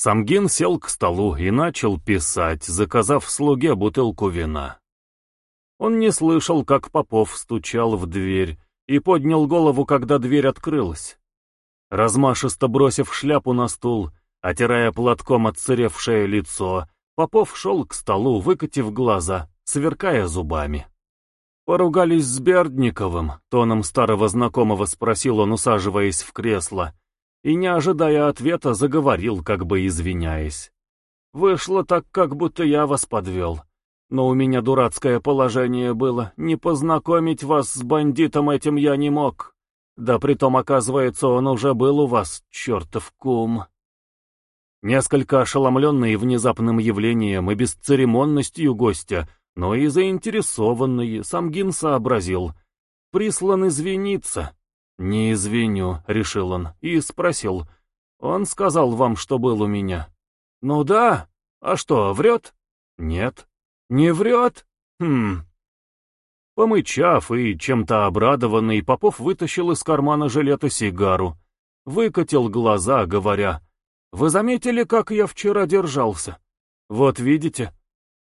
Самгин сел к столу и начал писать, заказав слуге бутылку вина. Он не слышал, как Попов стучал в дверь, и поднял голову, когда дверь открылась. Размашисто бросив шляпу на стул, отирая платком отсыревшее лицо, Попов шел к столу, выкатив глаза, сверкая зубами. «Поругались с Бердниковым», — тоном старого знакомого спросил он, усаживаясь в кресло, и, не ожидая ответа, заговорил, как бы извиняясь. «Вышло так, как будто я вас подвел. Но у меня дурацкое положение было, не познакомить вас с бандитом этим я не мог. Да притом, оказывается, он уже был у вас, чертов кум». Несколько ошеломленный внезапным явлением и бесцеремонностью гостя, но и заинтересованный, Самгин сообразил. Прислан извиниться. «Не извиню», — решил он, и спросил. «Он сказал вам, что был у меня?» «Ну да. А что, врет?» «Нет». «Не врет? Хм...» Помычав и чем-то обрадованный, Попов вытащил из кармана жилета сигару. Выкатил глаза, говоря, «Вы заметили, как я вчера держался? Вот видите,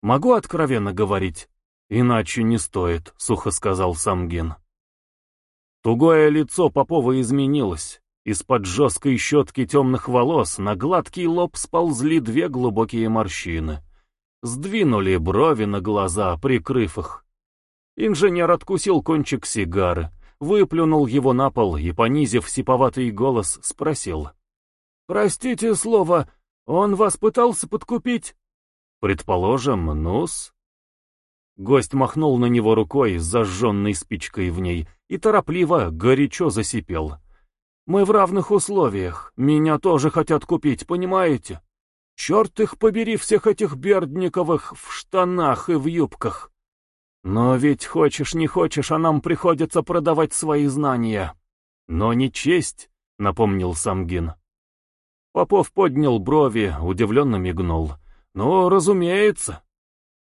могу откровенно говорить, иначе не стоит», — сухо сказал Самгин. Тугое лицо Попова изменилось. Из-под жесткой щетки темных волос на гладкий лоб сползли две глубокие морщины. Сдвинули брови на глаза, прикрыв их. Инженер откусил кончик сигары, выплюнул его на пол и, понизив сиповатый голос, спросил. «Простите слово, он вас пытался подкупить?» «Предположим, нус?» Гость махнул на него рукой с зажженной спичкой в ней и торопливо, горячо засипел. «Мы в равных условиях. Меня тоже хотят купить, понимаете? Черт их побери, всех этих Бердниковых в штанах и в юбках. Но ведь хочешь не хочешь, а нам приходится продавать свои знания. Но не честь», — напомнил Самгин. Попов поднял брови, удивленно мигнул. «Ну, разумеется».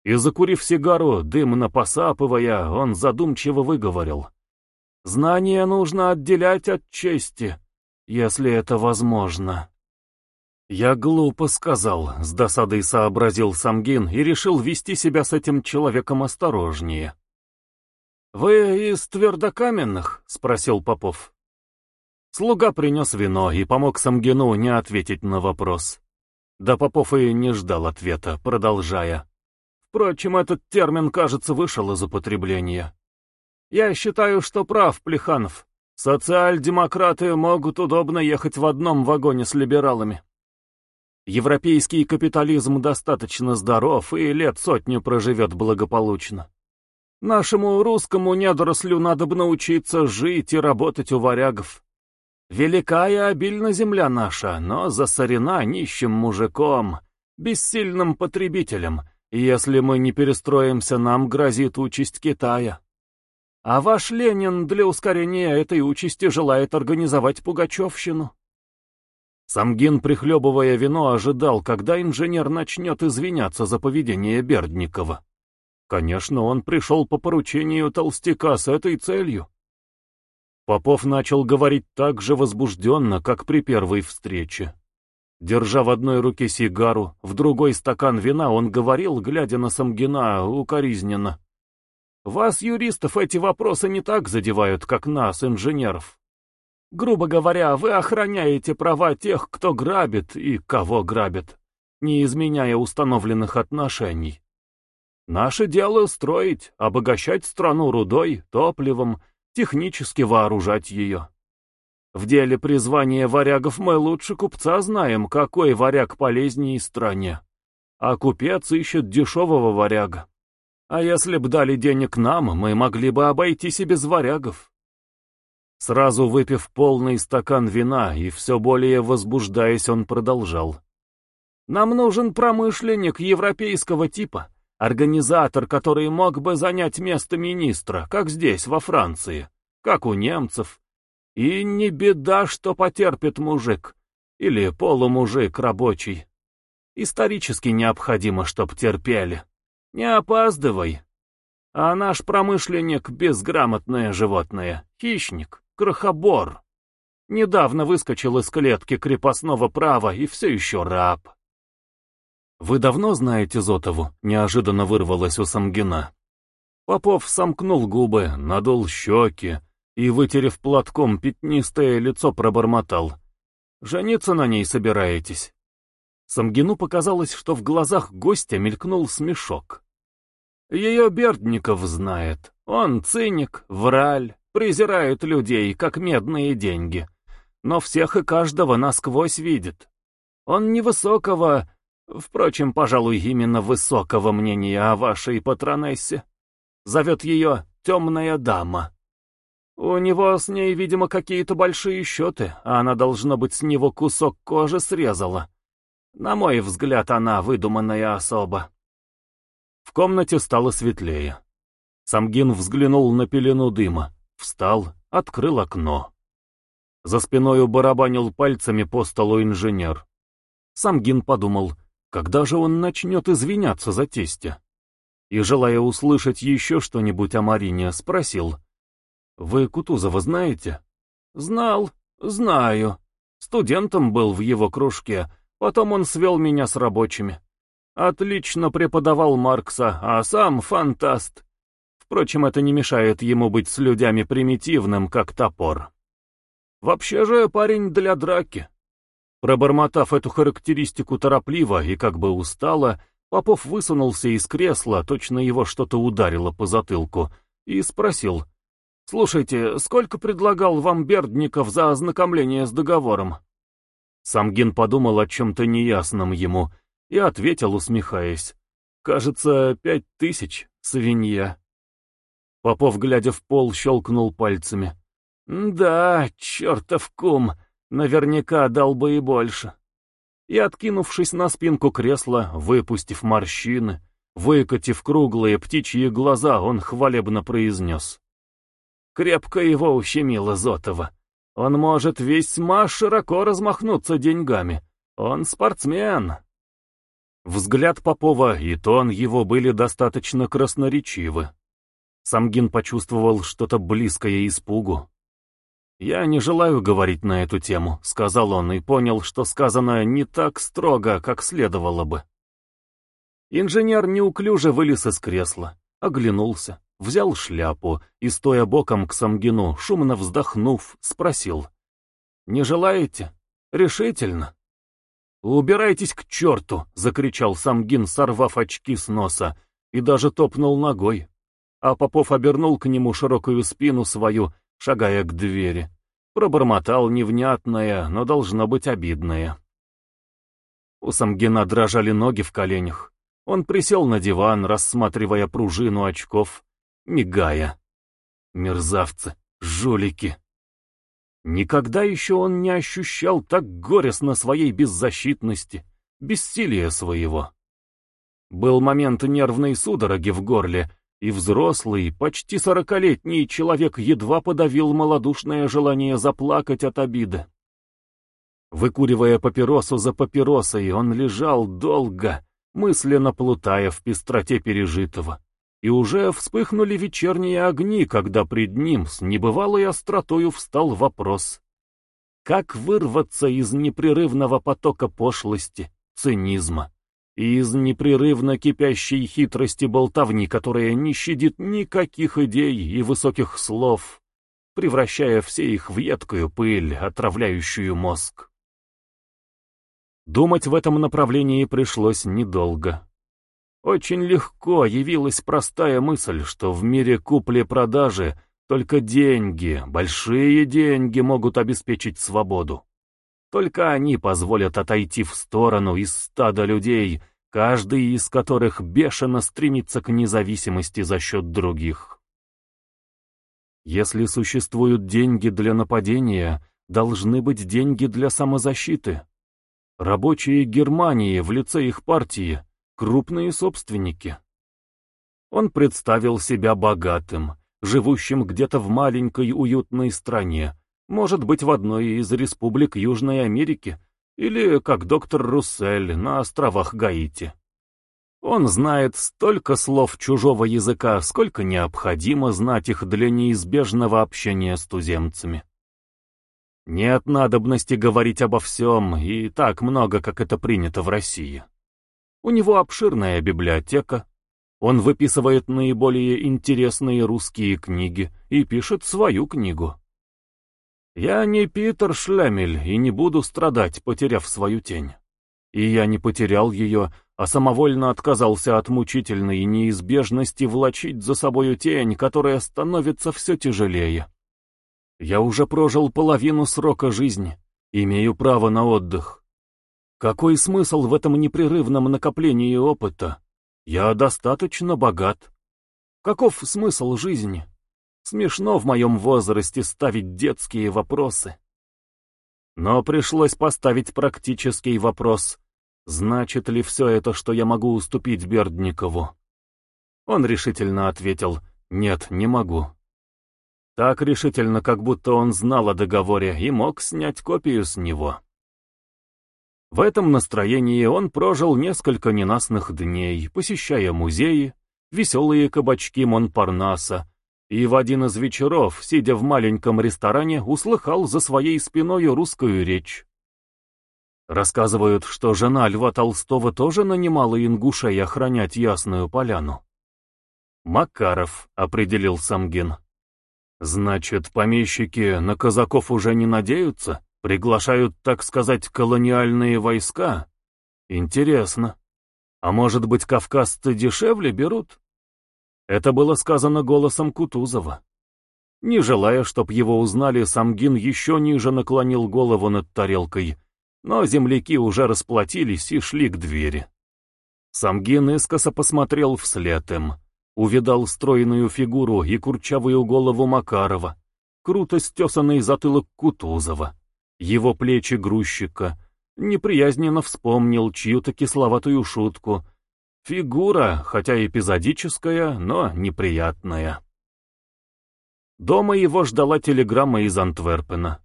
И, закурив сигару, дымно посапывая, он задумчиво выговорил. «Знания нужно отделять от чести, если это возможно». «Я глупо сказал», — с досадой сообразил Самгин и решил вести себя с этим человеком осторожнее. «Вы из твердокаменных?» — спросил Попов. Слуга принес вино и помог Самгину не ответить на вопрос. Да Попов и не ждал ответа, продолжая. Впрочем, этот термин, кажется, вышел из употребления. Я считаю, что прав Плеханов. Социал-демократы могут удобно ехать в одном вагоне с либералами. Европейский капитализм достаточно здоров и лет сотню проживет благополучно. Нашему русскому недорослю надо бы научиться жить и работать у варягов. Велика и обильна земля наша, но засорена нищим мужиком, бессильным потребителем, если мы не перестроимся, нам грозит участь Китая. А ваш Ленин для ускорения этой участи желает организовать пугачевщину. Самгин, прихлебывая вино, ожидал, когда инженер начнет извиняться за поведение Бердникова. Конечно, он пришел по поручению толстяка с этой целью. Попов начал говорить так же возбужденно, как при первой встрече. Держа в одной руке сигару, в другой стакан вина, он говорил, глядя на Самгина, укоризненно. «Вас, юристов, эти вопросы не так задевают, как нас, инженеров. Грубо говоря, вы охраняете права тех, кто грабит и кого грабит, не изменяя установленных отношений. Наше дело строить, обогащать страну рудой, топливом, технически вооружать ее. В деле призвания варягов мы лучше купца знаем, какой варяг полезнее стране. А купец ищет дешевого варяга. А если б дали денег нам, мы могли бы обойтись и без варягов. Сразу выпив полный стакан вина и все более возбуждаясь, он продолжал. Нам нужен промышленник европейского типа, Организатор, который мог бы занять место министра, как здесь, во Франции, как у немцев. И не беда, что потерпит мужик, или полумужик рабочий. Исторически необходимо, чтоб терпели. Не опаздывай. А наш промышленник — безграмотное животное, хищник, крохобор. Недавно выскочил из клетки крепостного права и все еще раб. «Вы давно знаете Зотову?» — неожиданно вырвалось у Самгина. Попов сомкнул губы, надул щеки и, вытерев платком пятнистое лицо, пробормотал. «Жениться на ней собираетесь?» Самгину показалось, что в глазах гостя мелькнул смешок. Ее Бердников знает. Он циник, враль, презирает людей, как медные деньги. Но всех и каждого насквозь видит. Он невысокого, впрочем, пожалуй, именно высокого мнения о вашей патронессе. Зовет ее «темная дама». У него с ней, видимо, какие-то большие счеты, а она, должно быть, с него кусок кожи срезала. На мой взгляд, она выдуманная особа. В комнате стало светлее. Самгин взглянул на пелену дыма, встал, открыл окно. За спиною барабанил пальцами по столу инженер. Самгин подумал, когда же он начнет извиняться за тестя? И, желая услышать еще что-нибудь о Марине, спросил. «Вы Кутузова знаете?» «Знал, знаю. Студентом был в его кружке, потом он свел меня с рабочими. Отлично преподавал Маркса, а сам фантаст. Впрочем, это не мешает ему быть с людьми примитивным, как топор. Вообще же парень для драки. Пробормотав эту характеристику торопливо и как бы устало, Попов высунулся из кресла, точно его что-то ударило по затылку, и спросил. «Слушайте, сколько предлагал вам Бердников за ознакомление с договором?» Самгин подумал о чем-то неясном ему — и ответил, усмехаясь. «Кажется, пять тысяч, свинья». Попов, глядя в пол, щелкнул пальцами. «Да, чертов кум, наверняка дал бы и больше». И, откинувшись на спинку кресла, выпустив морщины, выкатив круглые птичьи глаза, он хвалебно произнес. Крепко его ущемило Зотова. Он может весьма широко размахнуться деньгами. Он спортсмен. Взгляд Попова и тон его были достаточно красноречивы. Самгин почувствовал что-то близкое испугу. «Я не желаю говорить на эту тему», — сказал он и понял, что сказано не так строго, как следовало бы. Инженер неуклюже вылез из кресла, оглянулся, взял шляпу и, стоя боком к Самгину, шумно вздохнув, спросил. «Не желаете? Решительно?» «Убирайтесь к черту!» — закричал Самгин, сорвав очки с носа, и даже топнул ногой. А Попов обернул к нему широкую спину свою, шагая к двери. Пробормотал невнятное, но должно быть обидное. У Самгина дрожали ноги в коленях. Он присел на диван, рассматривая пружину очков, мигая. Мерзавцы, жулики. Никогда еще он не ощущал так горестно своей беззащитности, бессилия своего. Был момент нервной судороги в горле, и взрослый, почти сорокалетний человек едва подавил малодушное желание заплакать от обиды. Выкуривая папиросу за папиросой, он лежал долго, мысленно плутая в пестроте пережитого и уже вспыхнули вечерние огни, когда пред ним с небывалой остротою встал вопрос. Как вырваться из непрерывного потока пошлости, цинизма и из непрерывно кипящей хитрости болтовни, которая не щадит никаких идей и высоких слов, превращая все их в едкую пыль, отравляющую мозг? Думать в этом направлении пришлось недолго. Очень легко явилась простая мысль, что в мире купли-продажи только деньги, большие деньги могут обеспечить свободу. Только они позволят отойти в сторону из стада людей, каждый из которых бешено стремится к независимости за счет других. Если существуют деньги для нападения, должны быть деньги для самозащиты. Рабочие Германии в лице их партии крупные собственники. Он представил себя богатым, живущим где-то в маленькой уютной стране, может быть, в одной из республик Южной Америки, или, как доктор Руссель, на островах Гаити. Он знает столько слов чужого языка, сколько необходимо знать их для неизбежного общения с туземцами. Нет надобности говорить обо всем, и так много, как это принято в России. У него обширная библиотека. Он выписывает наиболее интересные русские книги и пишет свою книгу. Я не Питер Шлемель и не буду страдать, потеряв свою тень. И я не потерял ее, а самовольно отказался от мучительной неизбежности влачить за собою тень, которая становится все тяжелее. Я уже прожил половину срока жизни, имею право на отдых. Какой смысл в этом непрерывном накоплении опыта? Я достаточно богат. Каков смысл жизни? Смешно в моем возрасте ставить детские вопросы. Но пришлось поставить практический вопрос. Значит ли все это, что я могу уступить Бердникову? Он решительно ответил, нет, не могу. Так решительно, как будто он знал о договоре и мог снять копию с него. В этом настроении он прожил несколько ненастных дней, посещая музеи, веселые кабачки Монпарнаса, и в один из вечеров, сидя в маленьком ресторане, услыхал за своей спиной русскую речь. Рассказывают, что жена Льва Толстого тоже нанимала ингушей охранять Ясную Поляну. «Макаров», — определил Самгин. «Значит, помещики на казаков уже не надеются? Приглашают, так сказать, колониальные войска? Интересно. А может быть, кавказцы дешевле берут?» Это было сказано голосом Кутузова. Не желая, чтоб его узнали, Самгин еще ниже наклонил голову над тарелкой, но земляки уже расплатились и шли к двери. Самгин искоса посмотрел вслед им, увидал стройную фигуру и курчавую голову Макарова, круто стесанный затылок Кутузова, его плечи грузчика, неприязненно вспомнил чью-то кисловатую шутку — Фигура, хотя эпизодическая, но неприятная. Дома его ждала телеграмма из Антверпена.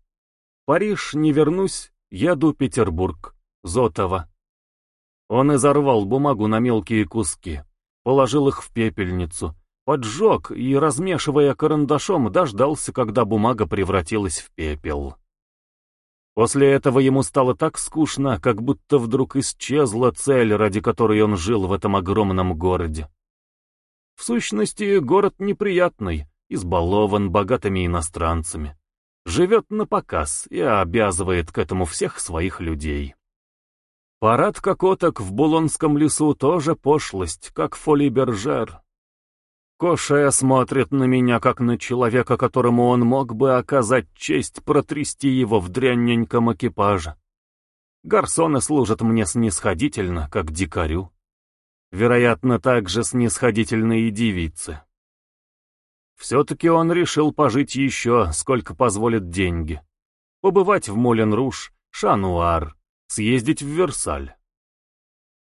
«Париж, не вернусь, еду Петербург. Зотова». Он изорвал бумагу на мелкие куски, положил их в пепельницу, поджег и, размешивая карандашом, дождался, когда бумага превратилась в пепел. После этого ему стало так скучно, как будто вдруг исчезла цель, ради которой он жил в этом огромном городе. В сущности, город неприятный, избалован богатыми иностранцами. Живет на показ и обязывает к этому всех своих людей. Парад кокоток в Булонском лесу тоже пошлость, как Фоли Бержер. Коше смотрит на меня, как на человека, которому он мог бы оказать честь протрясти его в дрянненьком экипаже. Гарсоны служат мне снисходительно, как дикарю. Вероятно, также снисходительны и девицы. Все-таки он решил пожить еще, сколько позволят деньги. Побывать в Молен-Руш, Шануар, съездить в Версаль.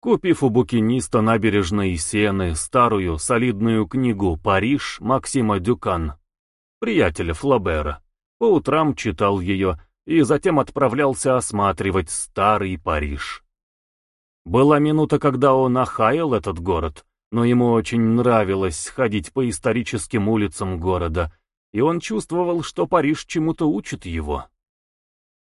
Купив у букиниста набережной Сены старую солидную книгу «Париж» Максима Дюкан, приятеля Флабера, по утрам читал ее и затем отправлялся осматривать старый Париж. Была минута, когда он охаял этот город, но ему очень нравилось ходить по историческим улицам города, и он чувствовал, что Париж чему-то учит его.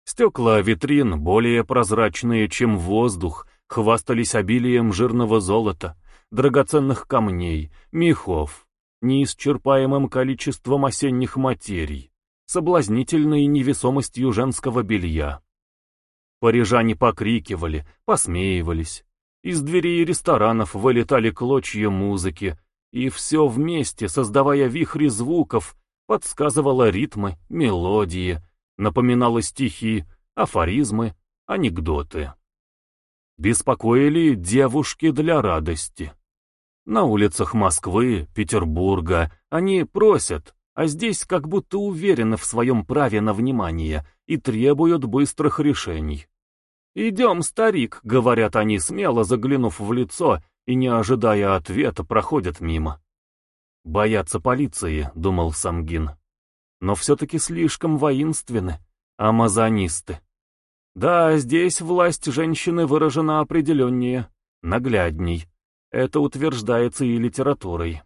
Стекла витрин более прозрачные, чем воздух, хвастались обилием жирного золота, драгоценных камней, мехов, неисчерпаемым количеством осенних материй, соблазнительной невесомостью женского белья. Парижане покрикивали, посмеивались. Из дверей ресторанов вылетали клочья музыки, и все вместе, создавая вихри звуков, подсказывало ритмы, мелодии, напоминало стихи, афоризмы, анекдоты беспокоили девушки для радости. На улицах Москвы, Петербурга они просят, а здесь как будто уверены в своем праве на внимание и требуют быстрых решений. «Идем, старик», — говорят они, смело заглянув в лицо и, не ожидая ответа, проходят мимо. «Боятся полиции», — думал Самгин. «Но все-таки слишком воинственны, амазонисты». Да, здесь власть женщины выражена определеннее, наглядней. Это утверждается и литературой.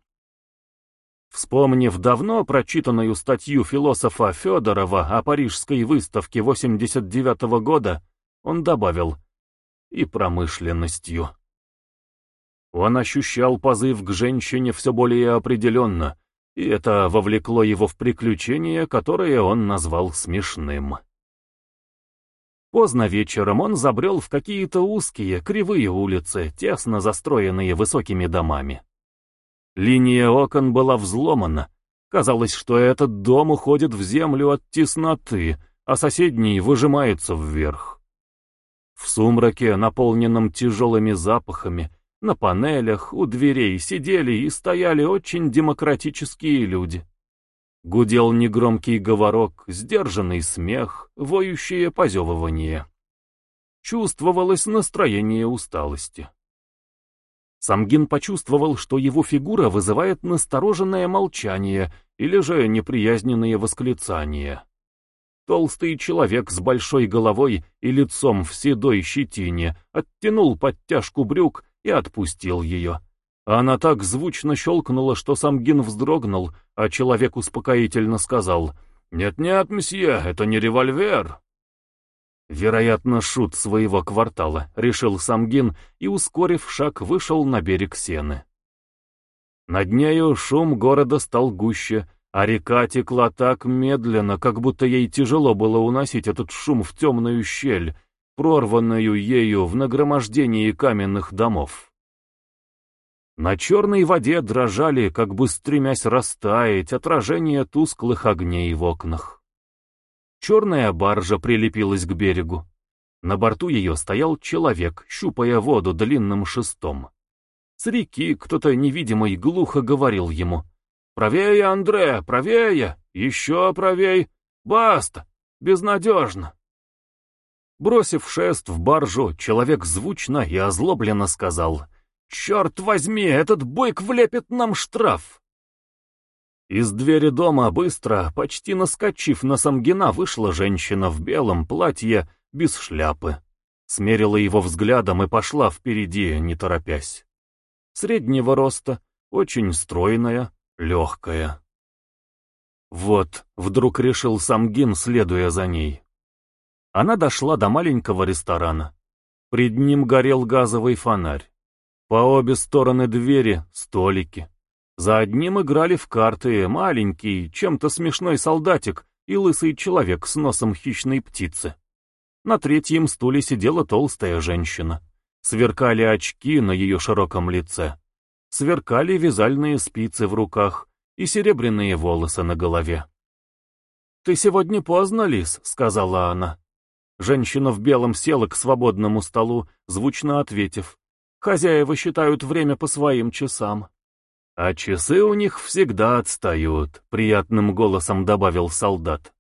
Вспомнив давно прочитанную статью философа Федорова о парижской выставке 89 -го года, он добавил «и промышленностью». Он ощущал позыв к женщине все более определенно, и это вовлекло его в приключение, которое он назвал смешным. Поздно вечером он забрел в какие-то узкие, кривые улицы, тесно застроенные высокими домами. Линия окон была взломана. Казалось, что этот дом уходит в землю от тесноты, а соседний выжимается вверх. В сумраке, наполненном тяжелыми запахами, на панелях, у дверей сидели и стояли очень демократические люди. Гудел негромкий говорок, сдержанный смех, воющее позевывание. Чувствовалось настроение усталости. Самгин почувствовал, что его фигура вызывает настороженное молчание или же неприязненные восклицания. Толстый человек с большой головой и лицом в седой щетине оттянул подтяжку брюк и отпустил ее. Она так звучно щелкнула, что Самгин вздрогнул, а человек успокоительно сказал «Нет-нет, месье, это не револьвер». Вероятно, шут своего квартала, решил Самгин и, ускорив шаг, вышел на берег Сены. Над нею шум города стал гуще, а река текла так медленно, как будто ей тяжело было уносить этот шум в темную щель, прорванную ею в нагромождении каменных домов. На черной воде дрожали, как бы стремясь растаять, отражения тусклых огней в окнах. Черная баржа прилепилась к берегу. На борту ее стоял человек, щупая воду длинным шестом. С реки кто-то невидимый глухо говорил ему «Правее, Андре, правее! Еще правей! Баста! Безнадежно!» Бросив шест в баржу, человек звучно и озлобленно сказал «Черт возьми, этот бойк влепит нам штраф!» Из двери дома быстро, почти наскочив на Самгина, вышла женщина в белом платье, без шляпы. Смерила его взглядом и пошла впереди, не торопясь. Среднего роста, очень стройная, легкая. Вот, вдруг решил Самгин, следуя за ней. Она дошла до маленького ресторана. Пред ним горел газовый фонарь. По обе стороны двери — столики. За одним играли в карты маленький, чем-то смешной солдатик и лысый человек с носом хищной птицы. На третьем стуле сидела толстая женщина. Сверкали очки на ее широком лице. Сверкали вязальные спицы в руках и серебряные волосы на голове. «Ты сегодня поздно, Лис», — сказала она. Женщина в белом села к свободному столу, звучно ответив. Хозяева считают время по своим часам. А часы у них всегда отстают, приятным голосом добавил солдат.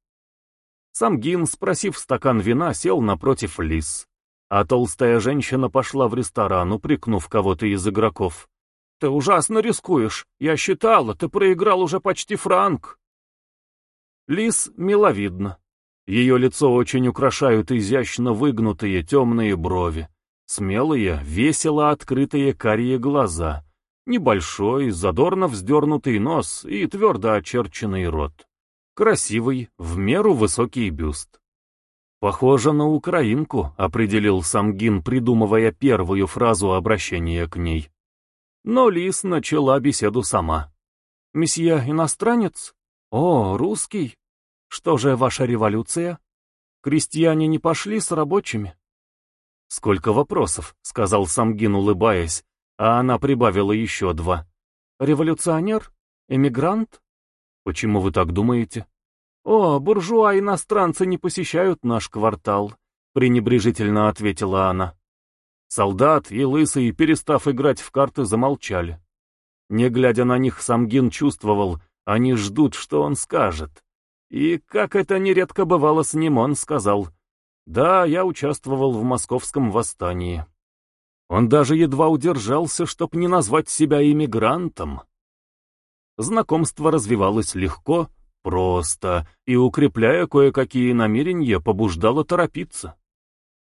Самгин, спросив стакан вина, сел напротив лис. А толстая женщина пошла в ресторан, упрекнув кого-то из игроков. «Ты ужасно рискуешь. Я считала, ты проиграл уже почти франк». Лис миловидно. Ее лицо очень украшают изящно выгнутые темные брови. Смелые, весело открытые карие глаза, небольшой, задорно вздернутый нос и твердо очерченный рот. Красивый, в меру высокий бюст. «Похоже на украинку», — определил Самгин, придумывая первую фразу обращения к ней. Но Лис начала беседу сама. «Месье иностранец? О, русский? Что же ваша революция? Крестьяне не пошли с рабочими?» «Сколько вопросов», — сказал Самгин, улыбаясь, а она прибавила еще два. «Революционер? Эмигрант?» «Почему вы так думаете?» «О, буржуа-иностранцы не посещают наш квартал», — пренебрежительно ответила она. Солдат и Лысый, перестав играть в карты, замолчали. Не глядя на них, Самгин чувствовал, они ждут, что он скажет. И, как это нередко бывало с ним, он сказал — да, я участвовал в московском восстании. Он даже едва удержался, чтоб не назвать себя иммигрантом. Знакомство развивалось легко, просто, и, укрепляя кое-какие намерения, побуждало торопиться.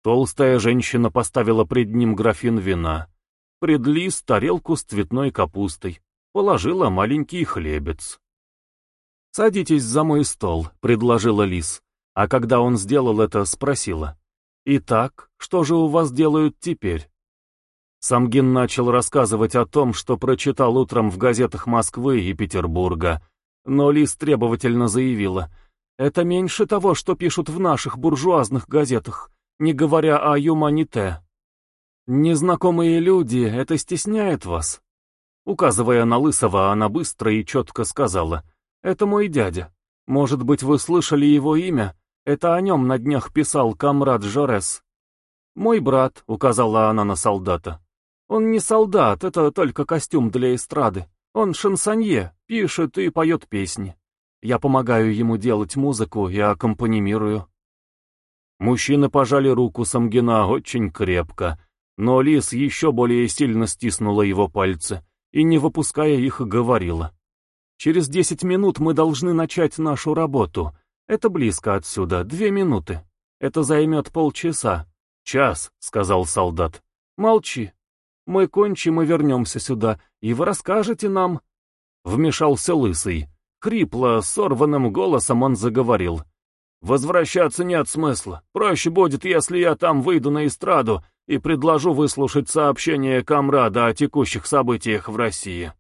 Толстая женщина поставила пред ним графин вина, пред лис тарелку с цветной капустой, положила маленький хлебец. «Садитесь за мой стол», — предложила лис а когда он сделал это, спросила. «Итак, что же у вас делают теперь?» Самгин начал рассказывать о том, что прочитал утром в газетах Москвы и Петербурга, но Лис требовательно заявила, «Это меньше того, что пишут в наших буржуазных газетах, не говоря о юманите. Незнакомые люди, это стесняет вас?» Указывая на Лысого, она быстро и четко сказала, «Это мой дядя. Может быть, вы слышали его имя? Это о нем на днях писал комрад Жорес». «Мой брат», — указала она на солдата. Он не солдат, это только костюм для эстрады. Он шансонье, пишет и поет песни. Я помогаю ему делать музыку и аккомпанимирую. Мужчины пожали руку Самгина очень крепко, но Лис еще более сильно стиснула его пальцы и, не выпуская их, говорила. «Через десять минут мы должны начать нашу работу. Это близко отсюда, две минуты. Это займет полчаса». «Час», — сказал солдат. «Молчи», мы кончим и вернемся сюда, и вы расскажете нам...» Вмешался Лысый. Хрипло, сорванным голосом он заговорил. «Возвращаться нет смысла. Проще будет, если я там выйду на эстраду и предложу выслушать сообщение комрада о текущих событиях в России».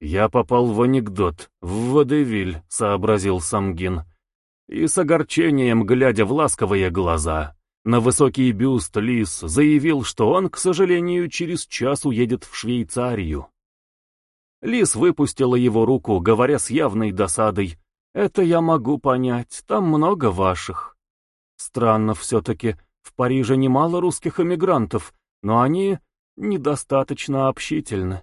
«Я попал в анекдот, в водевиль», — сообразил Самгин. И с огорчением, глядя в ласковые глаза, на высокий бюст Лис заявил, что он, к сожалению, через час уедет в Швейцарию. Лис выпустила его руку, говоря с явной досадой. «Это я могу понять, там много ваших». Странно все-таки, в Париже немало русских эмигрантов, но они недостаточно общительны.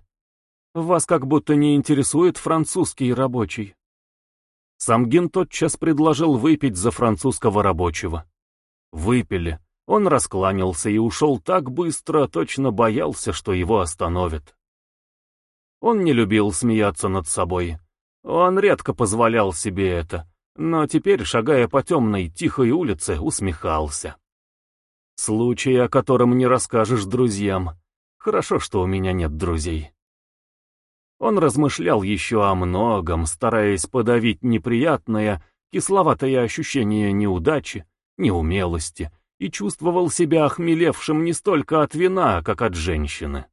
Вас как будто не интересует французский рабочий. Самгин тотчас предложил выпить за французского рабочего. Выпили. Он раскланялся и ушел так быстро, точно боялся, что его остановят. Он не любил смеяться над собой. Он редко позволял себе это, но теперь, шагая по темной, тихой улице, усмехался. Случай, о котором не расскажешь друзьям. Хорошо, что у меня нет друзей. Он размышлял еще о многом, стараясь подавить неприятное, кисловатое ощущение неудачи, неумелости и чувствовал себя охмелевшим не столько от вина, как от женщины.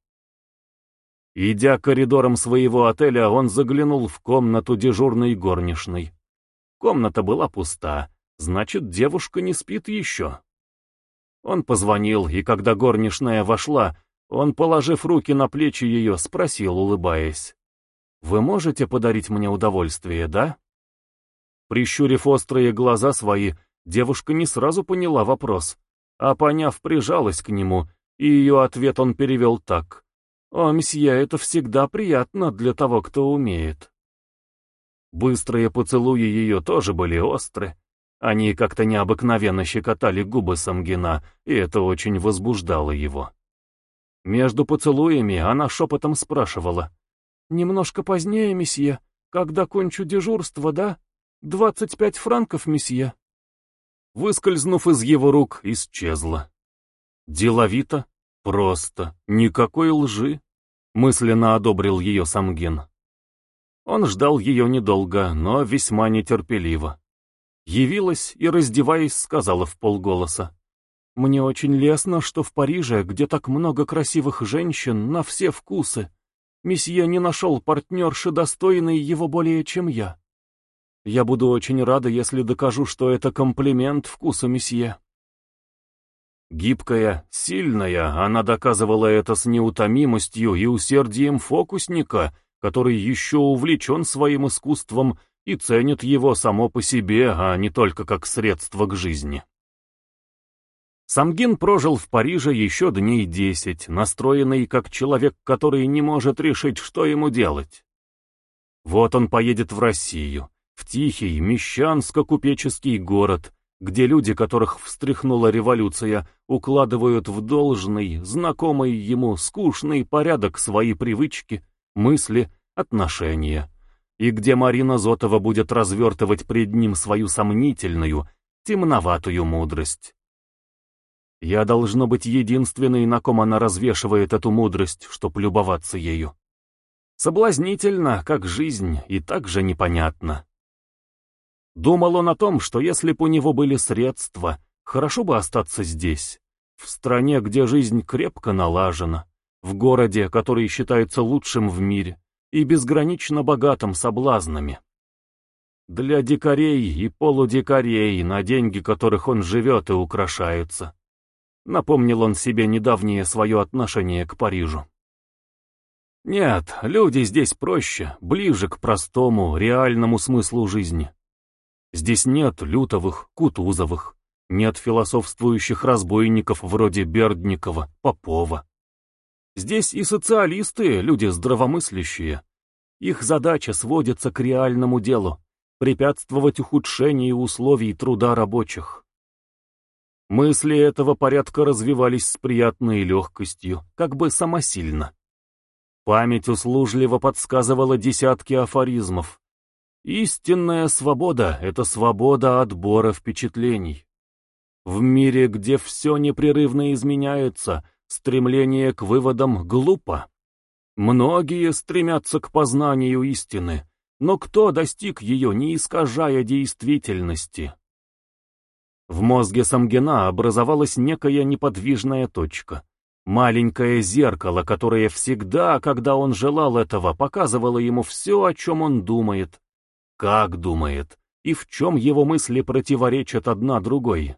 Идя коридором своего отеля, он заглянул в комнату дежурной горничной. Комната была пуста, значит, девушка не спит еще. Он позвонил, и когда горничная вошла, он, положив руки на плечи ее, спросил, улыбаясь. «Вы можете подарить мне удовольствие, да?» Прищурив острые глаза свои, Девушка не сразу поняла вопрос, а поняв, прижалась к нему, и ее ответ он перевел так. «О, месье, это всегда приятно для того, кто умеет». Быстрые поцелуи ее тоже были остры. Они как-то необыкновенно щекотали губы Самгина, и это очень возбуждало его. Между поцелуями она шепотом спрашивала. «Немножко позднее, месье, когда кончу дежурство, да? Двадцать пять франков, месье» выскользнув из его рук, исчезла. Деловито, просто, никакой лжи, мысленно одобрил ее Самгин. Он ждал ее недолго, но весьма нетерпеливо. Явилась и, раздеваясь, сказала в полголоса. «Мне очень лестно, что в Париже, где так много красивых женщин, на все вкусы, месье не нашел партнерши, достойной его более, чем я. Я буду очень рада, если докажу, что это комплимент вкуса месье. Гибкая, сильная, она доказывала это с неутомимостью и усердием фокусника, который еще увлечен своим искусством и ценит его само по себе, а не только как средство к жизни. Самгин прожил в Париже еще дней десять, настроенный как человек, который не может решить, что ему делать. Вот он поедет в Россию, в тихий, мещанско-купеческий город, где люди, которых встряхнула революция, укладывают в должный, знакомый ему скучный порядок свои привычки, мысли, отношения, и где Марина Зотова будет развертывать пред ним свою сомнительную, темноватую мудрость. Я должно быть единственный, на ком она развешивает эту мудрость, чтоб любоваться ею. Соблазнительно, как жизнь, и так же непонятно. Думал он о том, что если бы у него были средства, хорошо бы остаться здесь. В стране, где жизнь крепко налажена, в городе, который считается лучшим в мире, и безгранично богатым соблазнами. Для дикарей и полудикарей, на деньги которых он живет и украшается. Напомнил он себе недавнее свое отношение к Парижу. Нет, люди здесь проще, ближе к простому, реальному смыслу жизни. Здесь нет Лютовых, Кутузовых, нет философствующих разбойников вроде Бердникова, Попова. Здесь и социалисты, люди здравомыслящие. Их задача сводится к реальному делу, препятствовать ухудшению условий труда рабочих. Мысли этого порядка развивались с приятной легкостью, как бы самосильно. Память услужливо подсказывала десятки афоризмов. Истинная свобода — это свобода отбора впечатлений. В мире, где все непрерывно изменяется, стремление к выводам глупо. Многие стремятся к познанию истины, но кто достиг ее, не искажая действительности? В мозге Самгина образовалась некая неподвижная точка. Маленькое зеркало, которое всегда, когда он желал этого, показывало ему все, о чем он думает, как думает, и в чем его мысли противоречат одна другой.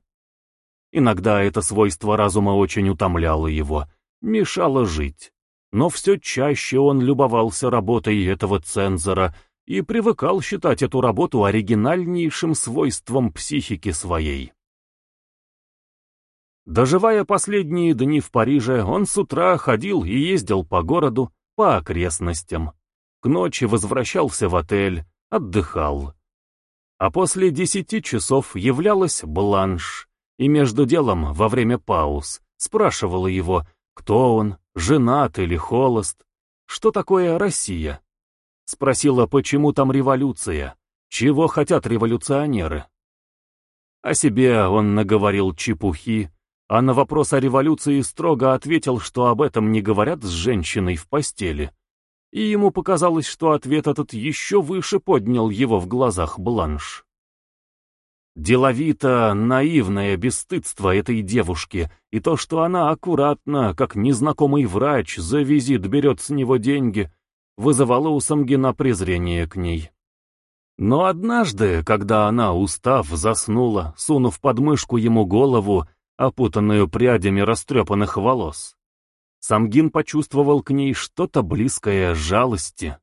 Иногда это свойство разума очень утомляло его, мешало жить. Но все чаще он любовался работой этого цензора и привыкал считать эту работу оригинальнейшим свойством психики своей. Доживая последние дни в Париже, он с утра ходил и ездил по городу, по окрестностям. К ночи возвращался в отель, отдыхал. А после десяти часов являлась Бланш, и между делом, во время пауз, спрашивала его, кто он, женат или холост, что такое Россия. Спросила, почему там революция, чего хотят революционеры. О себе он наговорил чепухи, а на вопрос о революции строго ответил, что об этом не говорят с женщиной в постели. И ему показалось, что ответ этот еще выше поднял его в глазах Бланш. Деловито, наивное бесстыдство этой девушки и то, что она аккуратно, как незнакомый врач, за визит берет с него деньги, вызывало у Самгина презрение к ней. Но однажды, когда она, устав, заснула, сунув под мышку ему голову, опутанную прядями растрепанных волос. Самгин почувствовал к ней что-то близкое жалости.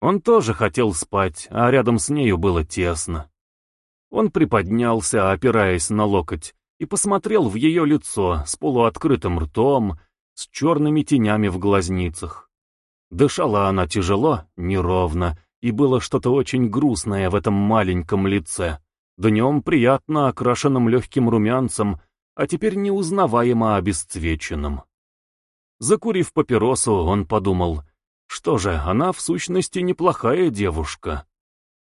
Он тоже хотел спать, а рядом с нею было тесно. Он приподнялся, опираясь на локоть, и посмотрел в ее лицо с полуоткрытым ртом, с черными тенями в глазницах. Дышала она тяжело, неровно, и было что-то очень грустное в этом маленьком лице днем приятно окрашенным легким румянцем, а теперь неузнаваемо обесцвеченным. Закурив папиросу, он подумал, что же, она в сущности неплохая девушка.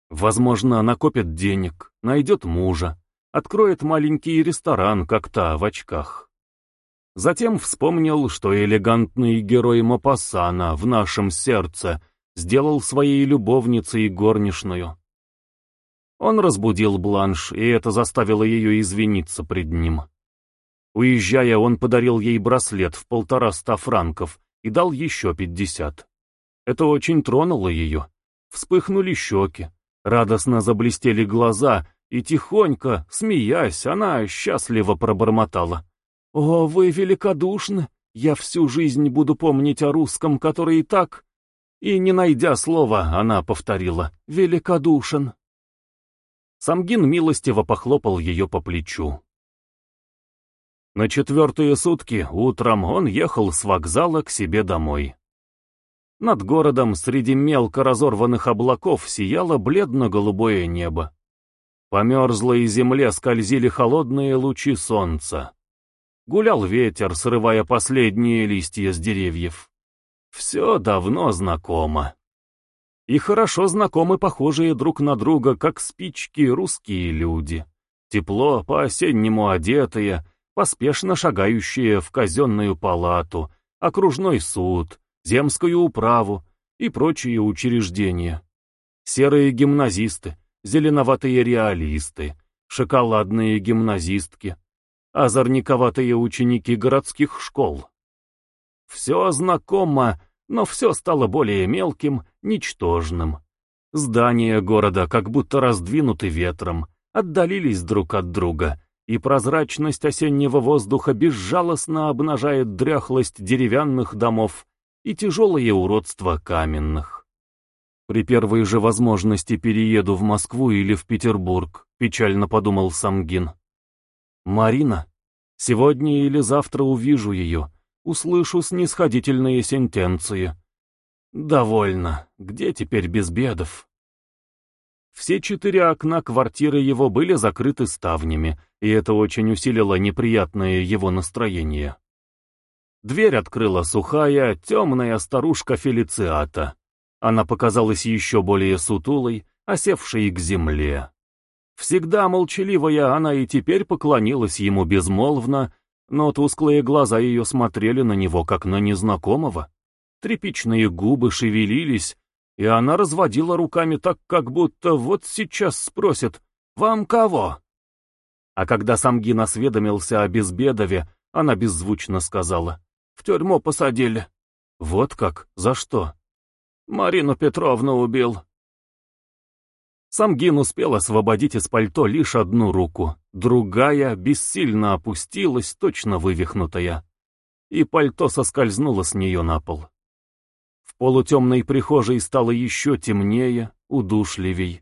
Возможно, накопит денег, найдет мужа, откроет маленький ресторан, как та в очках. Затем вспомнил, что элегантный герой Мапассана в нашем сердце сделал своей любовницей горничную. Он разбудил Бланш, и это заставило ее извиниться пред ним. Уезжая, он подарил ей браслет в полтора ста франков и дал еще пятьдесят. Это очень тронуло ее. Вспыхнули щеки, радостно заблестели глаза, и тихонько, смеясь, она счастливо пробормотала. «О, вы великодушны! Я всю жизнь буду помнить о русском, который и так...» И, не найдя слова, она повторила «великодушен». Самгин милостиво похлопал ее по плечу. На четвертые сутки утром он ехал с вокзала к себе домой. Над городом среди мелко разорванных облаков сияло бледно-голубое небо. По мерзлой земле скользили холодные лучи солнца. Гулял ветер, срывая последние листья с деревьев. Все давно знакомо. И хорошо знакомы похожие друг на друга, как спички, русские люди. Тепло, по-осеннему одетые, поспешно шагающие в казенную палату, окружной суд, земскую управу и прочие учреждения. Серые гимназисты, зеленоватые реалисты, шоколадные гимназистки. озорниковатые ученики городских школ. Все знакомо, но все стало более мелким, ничтожным. Здания города как будто раздвинуты ветром, отдалились друг от друга, и прозрачность осеннего воздуха безжалостно обнажает дряхлость деревянных домов и тяжелое уродство каменных. При первой же возможности перееду в Москву или в Петербург, печально подумал Самгин. Марина? Сегодня или завтра увижу ее, услышу снисходительные сентенции. Довольно. Где теперь Безбедов? Все четыре окна квартиры его были закрыты ставнями, и это очень усилило неприятное его настроение. Дверь открыла сухая, темная старушка Фелициата. Она показалась еще более сутулой, осевшей к земле. Всегда молчаливая, она и теперь поклонилась ему безмолвно, но тусклые глаза ее смотрели на него, как на незнакомого. Тряпичные губы шевелились, и она разводила руками так, как будто вот сейчас спросит «Вам кого?». А когда Самгин осведомился о Безбедове, она беззвучно сказала «В тюрьму посадили». «Вот как? За что?» «Марину Петровну убил». Самгин успел освободить из пальто лишь одну руку, другая бессильно опустилась, точно вывихнутая, и пальто соскользнуло с нее на пол. В полутемной прихожей стало еще темнее, удушливей.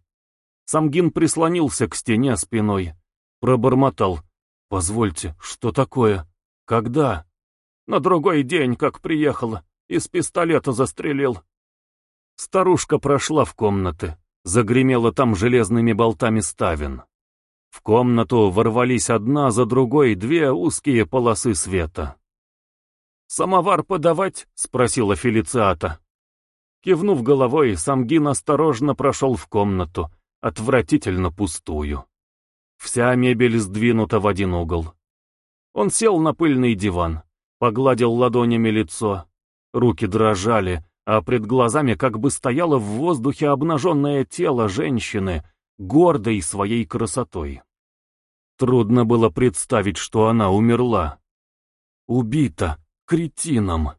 Самгин прислонился к стене спиной, пробормотал. «Позвольте, что такое? Когда?» «На другой день, как приехала, из пистолета застрелил». Старушка прошла в комнаты. Загремело там железными болтами ставен. В комнату ворвались одна за другой две узкие полосы света. «Самовар подавать?» — спросила Фелициата. Кивнув головой, Самгин осторожно прошел в комнату, отвратительно пустую. Вся мебель сдвинута в один угол. Он сел на пыльный диван, погладил ладонями лицо. Руки дрожали, а пред глазами как бы стояло в воздухе обнаженное тело женщины, гордой своей красотой. Трудно было представить, что она умерла. Убита, кретином.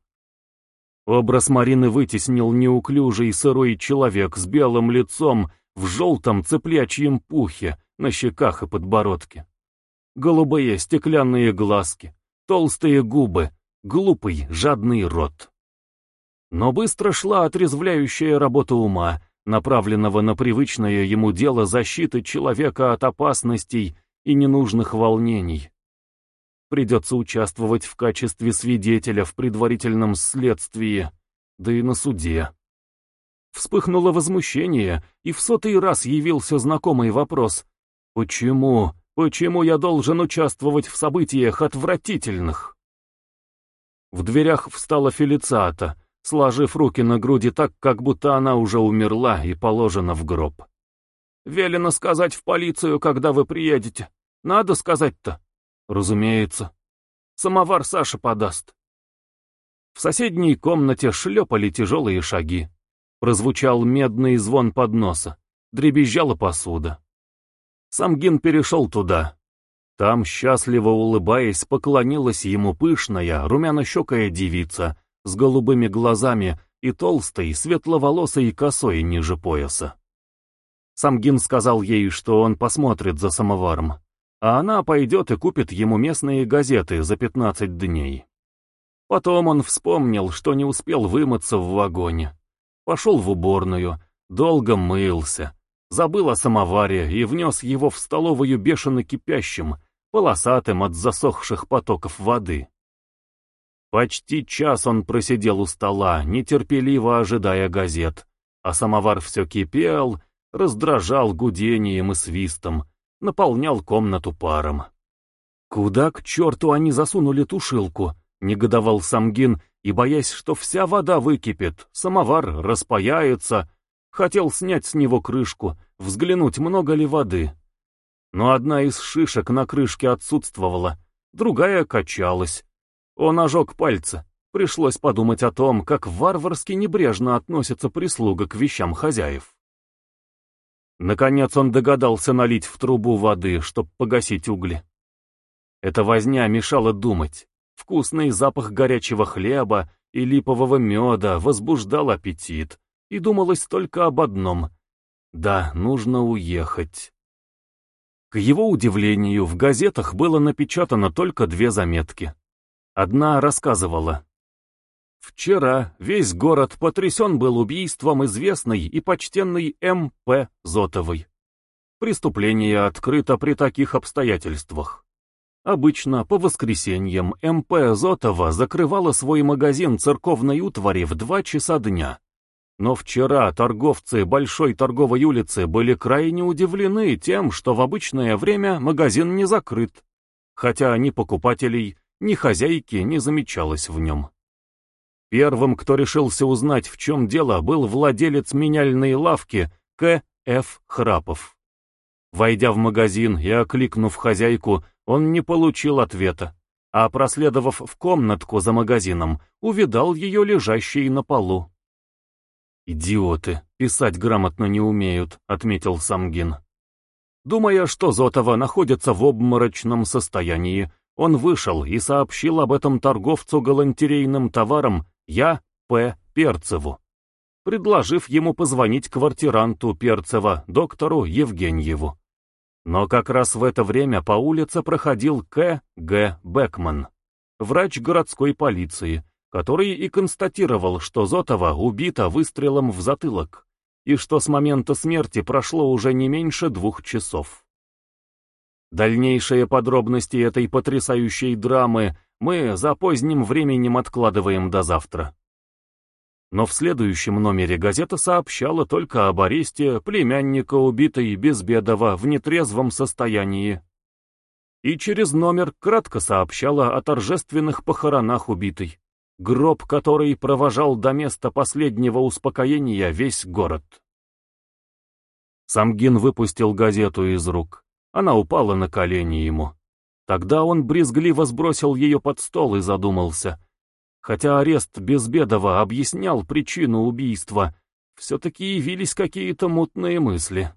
Образ Марины вытеснил неуклюжий сырой человек с белым лицом в желтом цыплячьем пухе на щеках и подбородке. Голубые стеклянные глазки, толстые губы, глупый жадный рот. Но быстро шла отрезвляющая работа ума, направленного на привычное ему дело защиты человека от опасностей и ненужных волнений. Придется участвовать в качестве свидетеля в предварительном следствии, да и на суде. Вспыхнуло возмущение, и в сотый раз явился знакомый вопрос. «Почему? Почему я должен участвовать в событиях отвратительных?» В дверях встала Фелициата, сложив руки на груди так, как будто она уже умерла и положена в гроб. «Велено сказать в полицию, когда вы приедете. Надо сказать-то?» «Разумеется. Самовар Саша подаст». В соседней комнате шлепали тяжелые шаги. Прозвучал медный звон подноса. Дребезжала посуда. Самгин перешел туда. Там, счастливо улыбаясь, поклонилась ему пышная, румяно-щекая девица — с голубыми глазами и толстой, светловолосой косой ниже пояса. Самгин сказал ей, что он посмотрит за самоваром, а она пойдет и купит ему местные газеты за 15 дней. Потом он вспомнил, что не успел вымыться в вагоне. Пошел в уборную, долго мылся, забыл о самоваре и внес его в столовую бешено кипящим, полосатым от засохших потоков воды. Почти час он просидел у стола, нетерпеливо ожидая газет, а самовар все кипел, раздражал гудением и свистом, наполнял комнату паром. «Куда к черту они засунули тушилку?» — негодовал Самгин, и, боясь, что вся вода выкипит, самовар распаяется, хотел снять с него крышку, взглянуть, много ли воды. Но одна из шишек на крышке отсутствовала, другая качалась, он ожег пальцы. Пришлось подумать о том, как варварски небрежно относится прислуга к вещам хозяев. Наконец он догадался налить в трубу воды, чтобы погасить угли. Эта возня мешала думать. Вкусный запах горячего хлеба и липового меда возбуждал аппетит, и думалось только об одном. Да, нужно уехать. К его удивлению, в газетах было напечатано только две заметки. Одна рассказывала. Вчера весь город потрясен был убийством известной и почтенной М.П. Зотовой. Преступление открыто при таких обстоятельствах. Обычно по воскресеньям М.П. Зотова закрывала свой магазин церковной утвари в два часа дня. Но вчера торговцы Большой торговой улицы были крайне удивлены тем, что в обычное время магазин не закрыт, хотя ни покупателей, ни хозяйки не замечалось в нем. Первым, кто решился узнать, в чем дело, был владелец меняльной лавки К. Ф. Храпов. Войдя в магазин и окликнув хозяйку, он не получил ответа, а проследовав в комнатку за магазином, увидал ее лежащей на полу. «Идиоты, писать грамотно не умеют», — отметил Самгин. Думая, что Зотова находится в обморочном состоянии, он вышел и сообщил об этом торговцу галантерейным товаром Я. П. Перцеву, предложив ему позвонить квартиранту Перцева, доктору Евгеньеву. Но как раз в это время по улице проходил К. Г. Бекман, врач городской полиции, который и констатировал, что Зотова убита выстрелом в затылок, и что с момента смерти прошло уже не меньше двух часов. Дальнейшие подробности этой потрясающей драмы мы за поздним временем откладываем до завтра. Но в следующем номере газета сообщала только об аресте племянника убитой Безбедова в нетрезвом состоянии. И через номер кратко сообщала о торжественных похоронах убитой, гроб который провожал до места последнего успокоения весь город. Самгин выпустил газету из рук. Она упала на колени ему. Тогда он брезгливо сбросил ее под стол и задумался — Хотя арест Безбедова объяснял причину убийства, все-таки явились какие-то мутные мысли.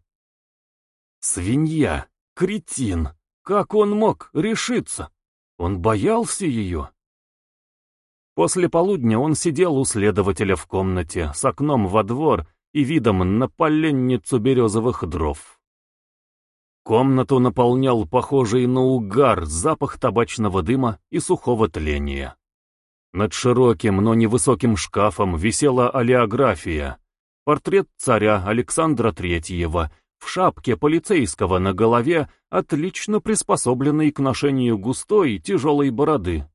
Свинья, кретин, как он мог решиться? Он боялся ее. После полудня он сидел у следователя в комнате с окном во двор и видом на поленницу березовых дров. Комнату наполнял похожий на угар запах табачного дыма и сухого тления. Над широким, но невысоким шкафом висела олеография. Портрет царя Александра Третьего в шапке полицейского на голове, отлично приспособленной к ношению густой, тяжелой бороды.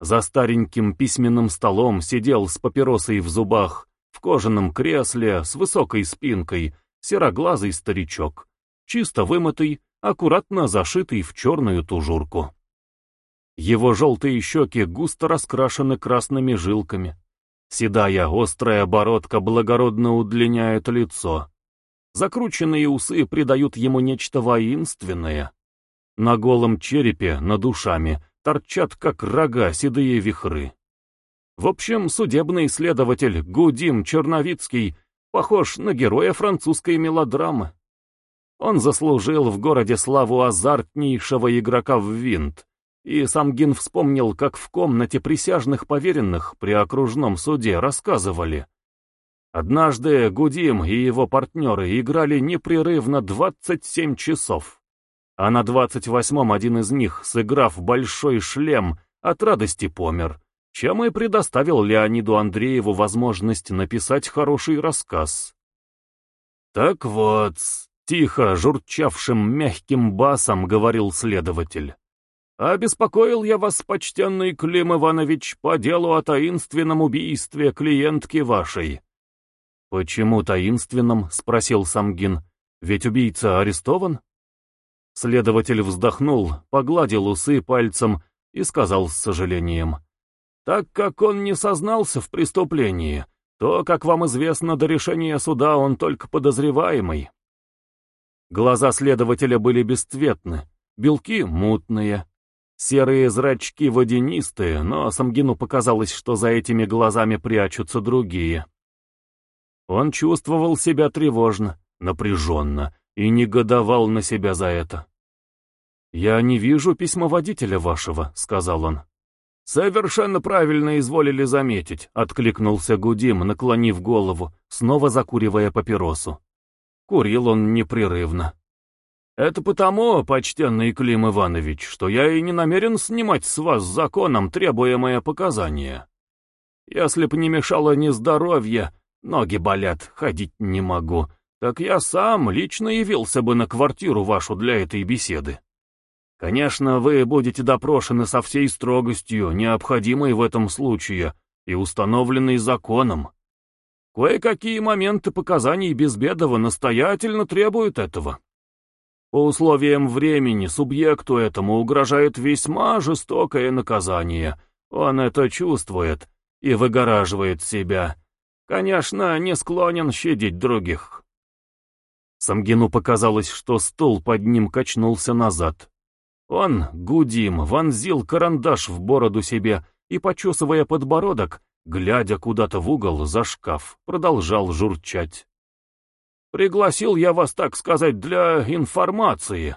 За стареньким письменным столом сидел с папиросой в зубах, в кожаном кресле, с высокой спинкой, сероглазый старичок, чисто вымытый, аккуратно зашитый в черную тужурку. Его желтые щеки густо раскрашены красными жилками. Седая острая бородка благородно удлиняет лицо. Закрученные усы придают ему нечто воинственное. На голом черепе, над ушами, торчат, как рога, седые вихры. В общем, судебный следователь Гудим Черновицкий похож на героя французской мелодрамы. Он заслужил в городе славу азартнейшего игрока в винт, и Самгин вспомнил, как в комнате присяжных поверенных при окружном суде рассказывали. Однажды Гудим и его партнеры играли непрерывно 27 часов. А на 28-м один из них, сыграв большой шлем, от радости помер, чем и предоставил Леониду Андрееву возможность написать хороший рассказ. «Так вот», — тихо, журчавшим мягким басом говорил следователь. «Обеспокоил я вас, почтенный Клим Иванович, по делу о таинственном убийстве клиентки вашей». «Почему таинственном?» — спросил Самгин. «Ведь убийца арестован?» Следователь вздохнул, погладил усы пальцем и сказал с сожалением. «Так как он не сознался в преступлении, то, как вам известно, до решения суда он только подозреваемый». Глаза следователя были бесцветны, белки мутные, Серые зрачки водянистые, но Самгину показалось, что за этими глазами прячутся другие. Он чувствовал себя тревожно, напряженно и негодовал на себя за это. «Я не вижу письмоводителя вашего», — сказал он. «Совершенно правильно изволили заметить», — откликнулся Гудим, наклонив голову, снова закуривая папиросу. Курил он непрерывно. «Это потому, почтенный Клим Иванович, что я и не намерен снимать с вас законом требуемое показание. Если б не мешало нездоровье, ноги болят, ходить не могу, так я сам лично явился бы на квартиру вашу для этой беседы. Конечно, вы будете допрошены со всей строгостью, необходимой в этом случае и установленной законом. Кое-какие моменты показаний Безбедова настоятельно требуют этого. По условиям времени субъекту этому угрожает весьма жестокое наказание. Он это чувствует и выгораживает себя. Конечно, не склонен щадить других. Самгину показалось, что стол под ним качнулся назад. Он, Гудим, вонзил карандаш в бороду себе и, почесывая подбородок, глядя куда-то в угол за шкаф, продолжал журчать. «Пригласил я вас, так сказать, для информации».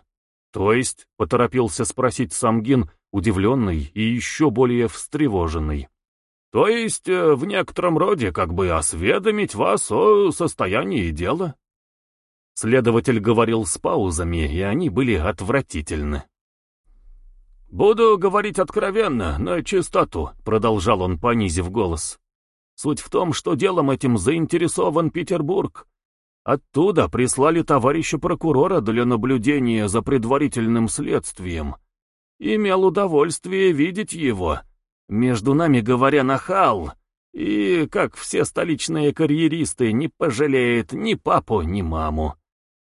«То есть?» — поторопился спросить Самгин, удивленный и еще более встревоженный. «То есть, э, в некотором роде, как бы осведомить вас о состоянии дела?» Следователь говорил с паузами, и они были отвратительны. «Буду говорить откровенно, на чистоту», — продолжал он, понизив голос. «Суть в том, что делом этим заинтересован Петербург. Оттуда прислали товарища прокурора для наблюдения за предварительным следствием. Имел удовольствие видеть его. Между нами говоря, нахал. И, как все столичные карьеристы, не пожалеет ни папу, ни маму.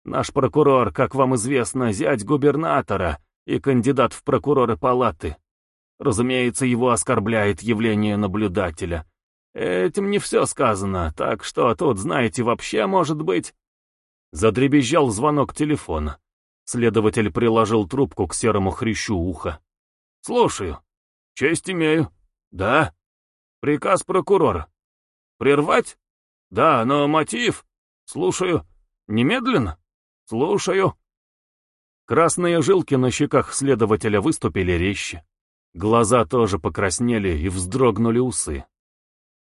Наш прокурор, как вам известно, зять губернатора» и кандидат в прокуроры палаты. Разумеется, его оскорбляет явление наблюдателя. Этим не все сказано, так что тут, знаете, вообще может быть... Задребезжал звонок телефона. Следователь приложил трубку к серому хрящу уха. «Слушаю. Честь имею. Да. Приказ прокурора. Прервать? Да, но мотив? Слушаю. Немедленно? Слушаю». Красные жилки на щеках следователя выступили резче. Глаза тоже покраснели и вздрогнули усы.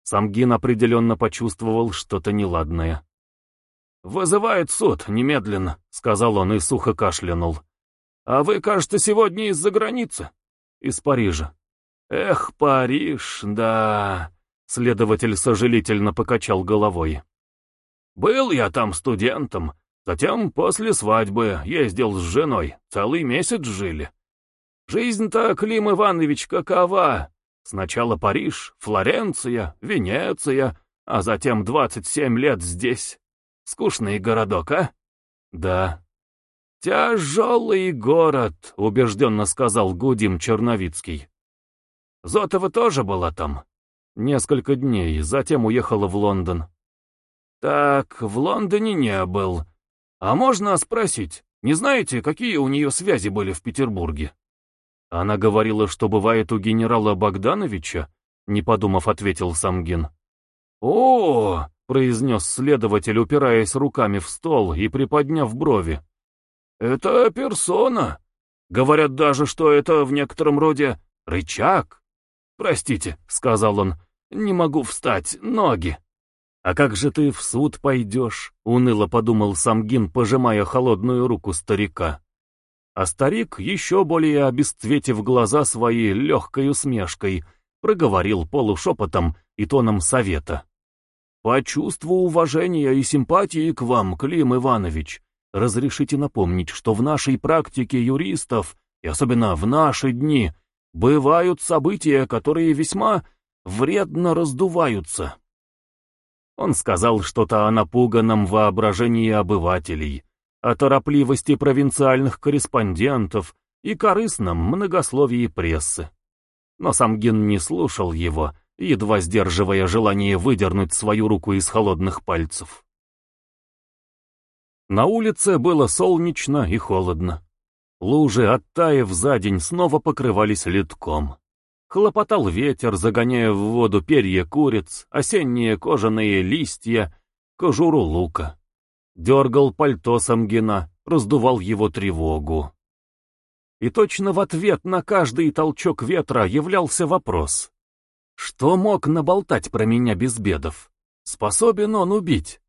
Самгин определенно почувствовал что-то неладное. «Вызывает суд, немедленно», — сказал он и сухо кашлянул. «А вы, кажется, сегодня из-за границы?» «Из Парижа». «Эх, Париж, да...» — следователь сожалительно покачал головой. «Был я там студентом, Затем, после свадьбы, ездил с женой, целый месяц жили. Жизнь-то, Клим Иванович, какова? Сначала Париж, Флоренция, Венеция, а затем 27 лет здесь. Скучный городок, а? Да. Тяжелый город, убежденно сказал Гудим Черновицкий. Зотова тоже была там. Несколько дней, затем уехала в Лондон. Так, в Лондоне не был. «А можно спросить, не знаете, какие у нее связи были в Петербурге?» Она говорила, что бывает у генерала Богдановича, не подумав, ответил Самгин. «О!» — произнес следователь, упираясь руками в стол и приподняв брови. «Это персона. Говорят даже, что это в некотором роде рычаг. Простите», — сказал он, — «не могу встать, ноги». «А как же ты в суд пойдешь?» — уныло подумал Самгин, пожимая холодную руку старика. А старик, еще более обесцветив глаза своей легкой усмешкой, проговорил полушепотом и тоном совета. «По чувству уважения и симпатии к вам, Клим Иванович, разрешите напомнить, что в нашей практике юристов, и особенно в наши дни, бывают события, которые весьма вредно раздуваются». Он сказал что-то о напуганном воображении обывателей, о торопливости провинциальных корреспондентов и корыстном многословии прессы. Но Самгин не слушал его, едва сдерживая желание выдернуть свою руку из холодных пальцев. На улице было солнечно и холодно. Лужи, оттаив за день, снова покрывались литком. Хлопотал ветер, загоняя в воду перья куриц, осенние кожаные листья, кожуру лука. Дергал пальто Самгина, раздувал его тревогу. И точно в ответ на каждый толчок ветра являлся вопрос. Что мог наболтать про меня без бедов? Способен он убить?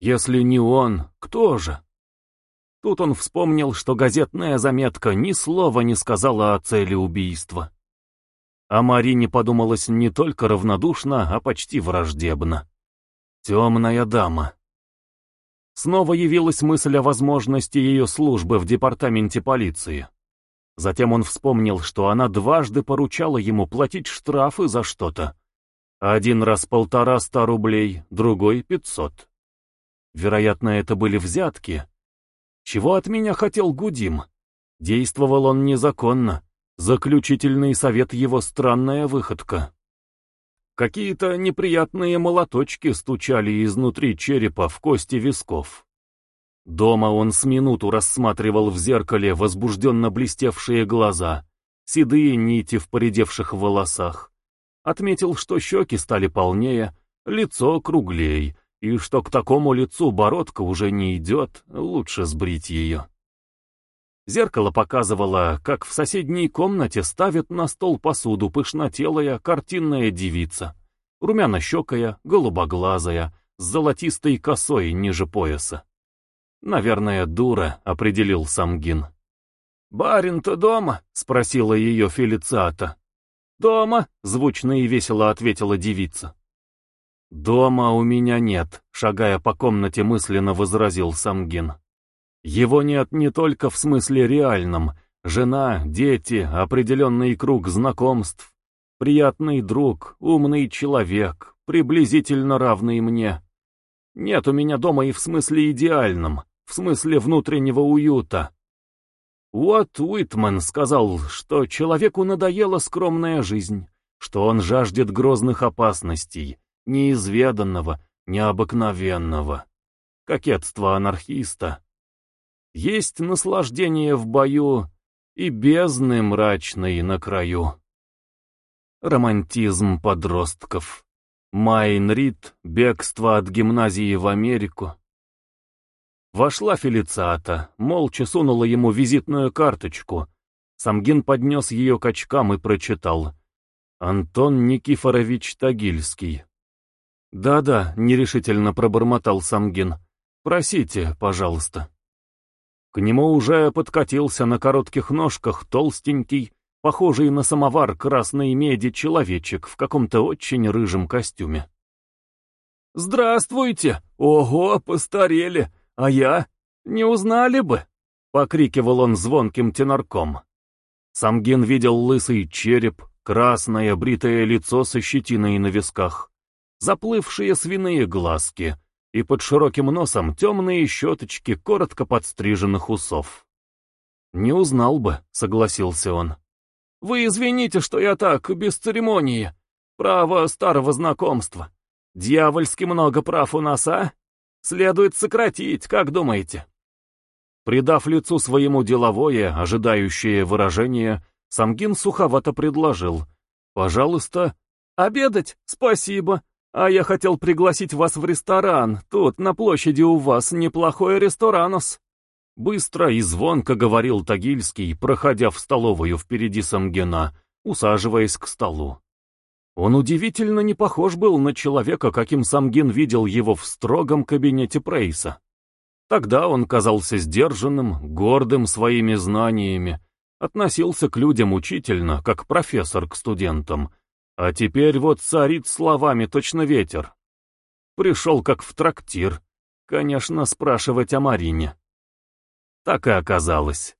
Если не он, кто же? Тут он вспомнил, что газетная заметка ни слова не сказала о цели убийства. А Марине подумалось не только равнодушно, а почти враждебно. Темная дама. Снова явилась мысль о возможности ее службы в департаменте полиции. Затем он вспомнил, что она дважды поручала ему платить штрафы за что-то. Один раз полтора-ста рублей, другой — пятьсот. Вероятно, это были взятки. Чего от меня хотел Гудим? Действовал он незаконно. Заключительный совет его странная выходка. Какие-то неприятные молоточки стучали изнутри черепа в кости висков. Дома он с минуту рассматривал в зеркале возбужденно блестевшие глаза, седые нити в поредевших волосах. Отметил, что щеки стали полнее, лицо круглей, и что к такому лицу бородка уже не идет, лучше сбрить ее. Зеркало показывало, как в соседней комнате ставит на стол посуду пышнотелая картинная девица, румяно-щекая, голубоглазая, с золотистой косой ниже пояса. «Наверное, дура», — определил Самгин. «Барин-то дома?» — спросила ее Фелициата. «Дома», — звучно и весело ответила девица. «Дома у меня нет», — шагая по комнате мысленно возразил Самгин. «Его нет не только в смысле реальном. Жена, дети, определенный круг знакомств, приятный друг, умный человек, приблизительно равный мне. Нет у меня дома и в смысле идеальном, в смысле внутреннего уюта. Вот Уитман сказал, что человеку надоела скромная жизнь, что он жаждет грозных опасностей, неизведанного, необыкновенного. Кокетство анархиста. Есть наслаждение в бою и бездны мрачной на краю. Романтизм подростков. Майн бегство от гимназии в Америку. Вошла Фелициата, молча сунула ему визитную карточку. Самгин поднес ее к очкам и прочитал. Антон Никифорович Тагильский. «Да-да», — нерешительно пробормотал Самгин. «Просите, пожалуйста». К нему уже подкатился на коротких ножках толстенький, похожий на самовар красной меди человечек в каком-то очень рыжем костюме. «Здравствуйте! Ого, постарели! «А я? Не узнали бы!» — покрикивал он звонким тенорком. Самгин видел лысый череп, красное бритое лицо со щетиной на висках, заплывшие свиные глазки и под широким носом темные щеточки коротко подстриженных усов. «Не узнал бы», — согласился он. «Вы извините, что я так, без церемонии. Право старого знакомства. Дьявольски много прав у нас, а?» Следует сократить, как думаете?» Придав лицу своему деловое, ожидающее выражение, Самгин суховато предложил. «Пожалуйста». «Обедать? Спасибо. А я хотел пригласить вас в ресторан. Тут, на площади у вас, неплохой ресторанос». Быстро и звонко говорил Тагильский, проходя в столовую впереди Самгина, усаживаясь к столу. Он удивительно не похож был на человека, каким Самгин видел его в строгом кабинете Прейса. Тогда он казался сдержанным, гордым своими знаниями, относился к людям учительно, как профессор к студентам, а теперь вот царит словами точно ветер. Пришел как в трактир, конечно, спрашивать о Марине. Так и оказалось.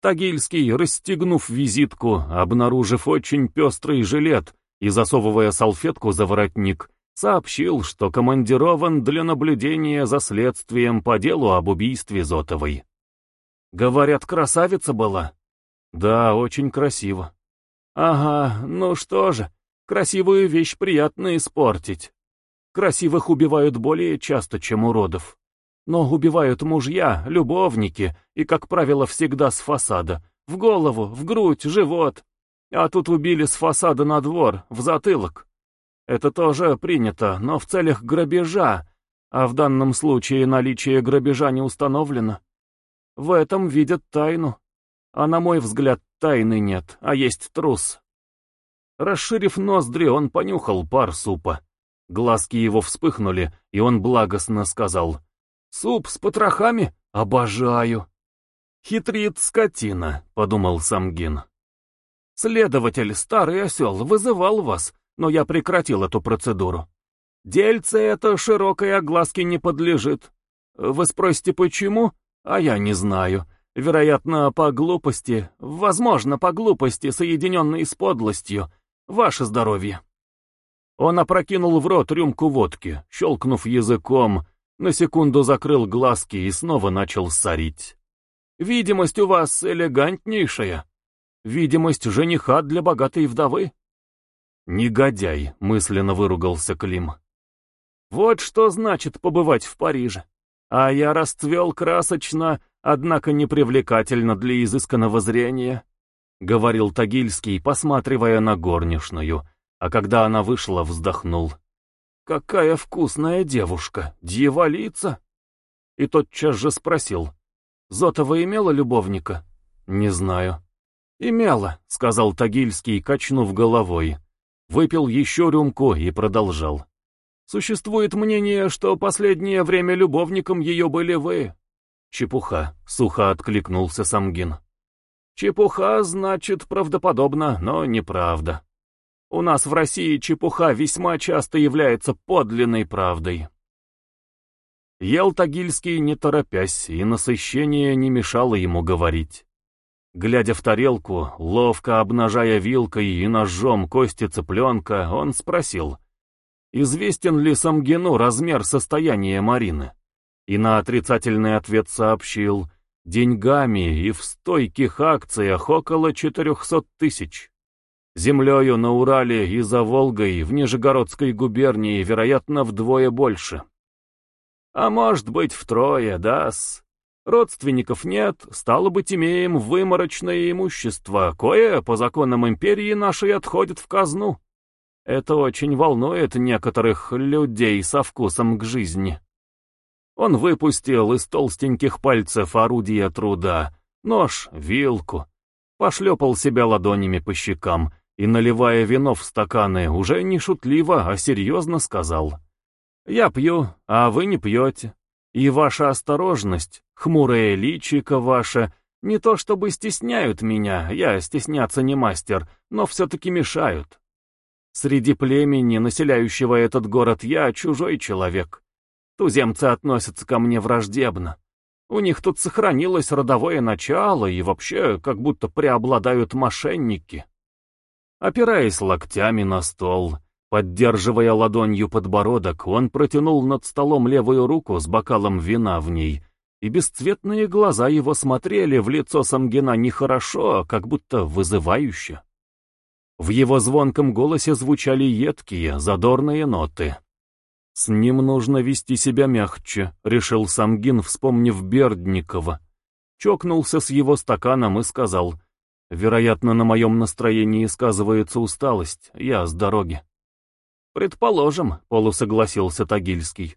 Тагильский, расстегнув визитку, обнаружив очень пестрый жилет, и, засовывая салфетку за воротник, сообщил, что командирован для наблюдения за следствием по делу об убийстве Зотовой. «Говорят, красавица была?» «Да, очень красиво». «Ага, ну что же, красивую вещь приятно испортить. Красивых убивают более часто, чем уродов. Но убивают мужья, любовники, и, как правило, всегда с фасада. В голову, в грудь, живот. А тут убили с фасада на двор, в затылок. Это тоже принято, но в целях грабежа, а в данном случае наличие грабежа не установлено. В этом видят тайну. а на мой взгляд тайны нет, а есть трус. Расширив ноздри, он понюхал пар супа. Глазки его вспыхнули, и он благостно сказал. «Суп с потрохами? Обожаю!» «Хитрит скотина», — подумал Самгин. «Следователь, старый осел, вызывал вас, но я прекратил эту процедуру. Дельце это широкой огласке не подлежит. Вы спросите, почему? А я не знаю. Вероятно, по глупости, возможно, по глупости, соединенной с подлостью. Ваше здоровье. Он опрокинул в рот рюмку водки, щелкнув языком, на секунду закрыл глазки и снова начал сорить. «Видимость у вас элегантнейшая. Видимость жениха для богатой вдовы». «Негодяй», — мысленно выругался Клим. «Вот что значит побывать в Париже. А я расцвел красочно, однако непривлекательно для изысканного зрения», — говорил Тагильский, посматривая на горничную, а когда она вышла, вздохнул. «Какая вкусная девушка, дьяволица!» И тотчас же спросил. «Зотова имела любовника?» «Не знаю». «Имела», — сказал Тагильский, качнув головой. Выпил еще рюмку и продолжал. Существует мнение, что последнее время любовником ее были вы. Чепуха, сухо откликнулся Самгин. Чепуха значит правдоподобно, но неправда. У нас в России чепуха весьма часто является подлинной правдой. Ел Тагильский не торопясь, и насыщение не мешало ему говорить. Глядя в тарелку, ловко обнажая вилкой и ножом кости цыпленка, он спросил — известен ли Самгину размер состояния Марины. И на отрицательный ответ сообщил, деньгами и в стойких акциях около 400 тысяч. Землею на Урале и за Волгой в Нижегородской губернии, вероятно, вдвое больше. А может быть, втрое, да-с. Родственников нет, стало быть, имеем выморочное имущество, кое, по законам империи нашей, отходит в казну. Это очень волнует некоторых людей со вкусом к жизни. Он выпустил из толстеньких пальцев орудия труда, нож, вилку, пошлепал себя ладонями по щекам и, наливая вино в стаканы, уже не шутливо, а серьезно сказал. «Я пью, а вы не пьете. И ваша осторожность, хмурое личико ваше, не то чтобы стесняют меня, я стесняться не мастер, но все-таки мешают. Среди племени, населяющего этот город, я чужой человек. Туземцы относятся ко мне враждебно. У них тут сохранилось родовое начало, и вообще как будто преобладают мошенники. Опираясь локтями на стол, поддерживая ладонью подбородок, он протянул над столом левую руку с бокалом вина в ней, и бесцветные глаза его смотрели в лицо Самгина нехорошо, как будто вызывающе. В его звонком голосе звучали едкие, задорные ноты. «С ним нужно вести себя мягче», — решил Самгин, вспомнив Бердникова. Чокнулся с его стаканом и сказал, «Вероятно, на моем настроении сказывается усталость, я с дороги». «Предположим», — полусогласился Тагильский.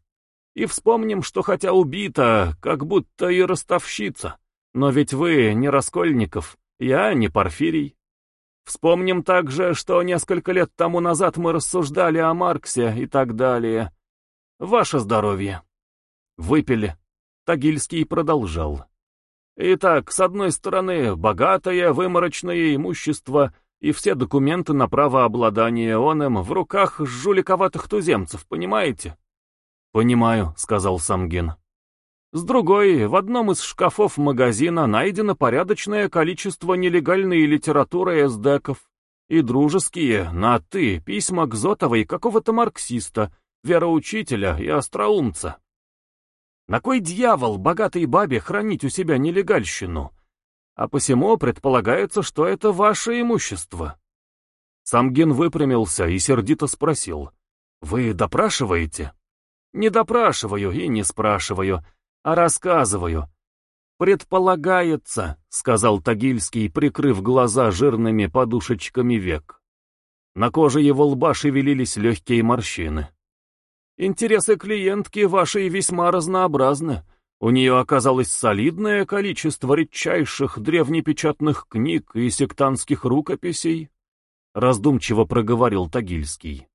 «И вспомним, что хотя убита, как будто и ростовщица, но ведь вы не Раскольников, я не Порфирий». Вспомним также, что несколько лет тому назад мы рассуждали о Марксе и так далее. Ваше здоровье. Выпили. Тагильский продолжал. Итак, с одной стороны, богатое выморочное имущество и все документы на право обладания оном в руках жуликоватых туземцев, понимаете? «Понимаю», — сказал Самгин. С другой, в одном из шкафов магазина найдено порядочное количество нелегальной литературы эсдеков и дружеские, на «ты», письма к Зотовой какого-то марксиста, вероучителя и остроумца. На кой дьявол богатой бабе хранить у себя нелегальщину? А посему предполагается, что это ваше имущество. Самгин выпрямился и сердито спросил. «Вы допрашиваете?» «Не допрашиваю и не спрашиваю а рассказываю. «Предполагается», — сказал Тагильский, прикрыв глаза жирными подушечками век. На коже его лба шевелились легкие морщины. «Интересы клиентки вашей весьма разнообразны. У нее оказалось солидное количество редчайших древнепечатных книг и сектантских рукописей, раздумчиво проговорил Тагильский.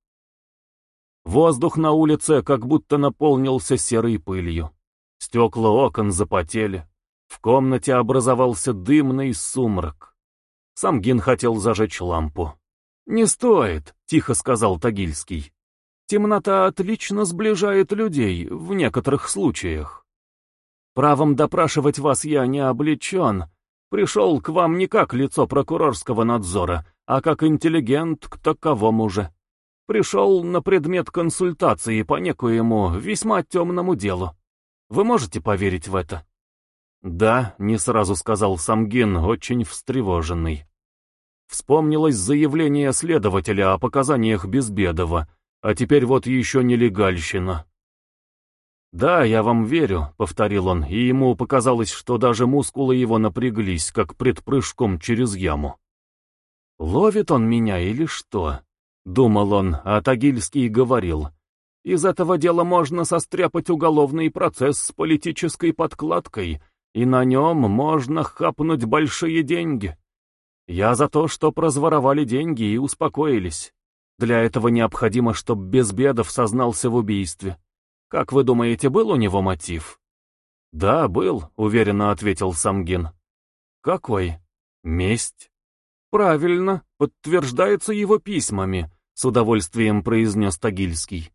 Воздух на улице как будто наполнился серой пылью. Стекла окон запотели. В комнате образовался дымный сумрак. Самгин хотел зажечь лампу. «Не стоит», — тихо сказал Тагильский. «Темнота отлично сближает людей в некоторых случаях. Правом допрашивать вас я не облечен. Пришел к вам не как лицо прокурорского надзора, а как интеллигент к таковому же. Пришел на предмет консультации по некоему весьма темному делу. Вы можете поверить в это?» «Да», — не сразу сказал Самгин, очень встревоженный. Вспомнилось заявление следователя о показаниях Безбедова, а теперь вот еще нелегальщина. «Да, я вам верю», — повторил он, и ему показалось, что даже мускулы его напряглись, как пред прыжком через яму. «Ловит он меня или что?» — думал он, а Тагильский говорил. «Из этого дела можно состряпать уголовный процесс с политической подкладкой, и на нем можно хапнуть большие деньги. Я за то, что прозворовали деньги и успокоились. Для этого необходимо, чтобы Безбедов сознался в убийстве. Как вы думаете, был у него мотив? Да, был, уверенно ответил Самгин. Какой? Месть. Правильно, подтверждается его письмами, с удовольствием произнес Тагильский.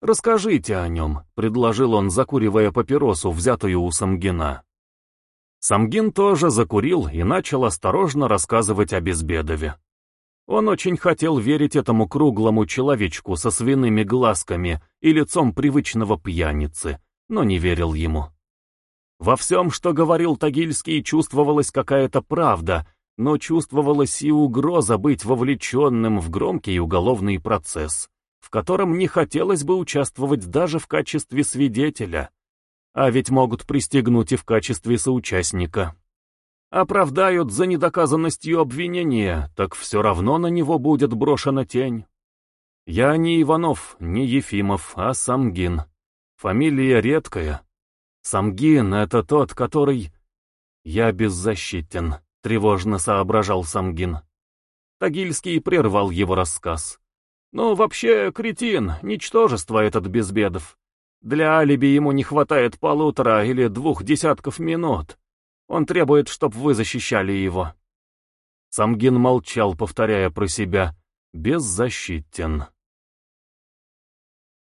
«Расскажите о нем», — предложил он, закуривая папиросу, взятую у Самгина. Самгин тоже закурил и начал осторожно рассказывать о Безбедове. Он очень хотел верить этому круглому человечку со свиными глазками и лицом привычного пьяницы, но не верил ему. Во всем, что говорил Тагильский, чувствовалась какая-то правда, но чувствовалась и угроза быть вовлеченным в громкий уголовный процесс, в котором не хотелось бы участвовать даже в качестве свидетеля, а ведь могут пристегнуть и в качестве соучастника. Оправдают за недоказанностью обвинения, так все равно на него будет брошена тень. Я не Иванов, не Ефимов, а Самгин. Фамилия редкая. Самгин — это тот, который... Я беззащитен, тревожно соображал Самгин. Тагильский прервал его рассказ. Ну, вообще, кретин, ничтожество этот Безбедов. Для алиби ему не хватает полутора или двух десятков минут. Он требует, чтобы вы защищали его». Самгин молчал, повторяя про себя «беззащитен».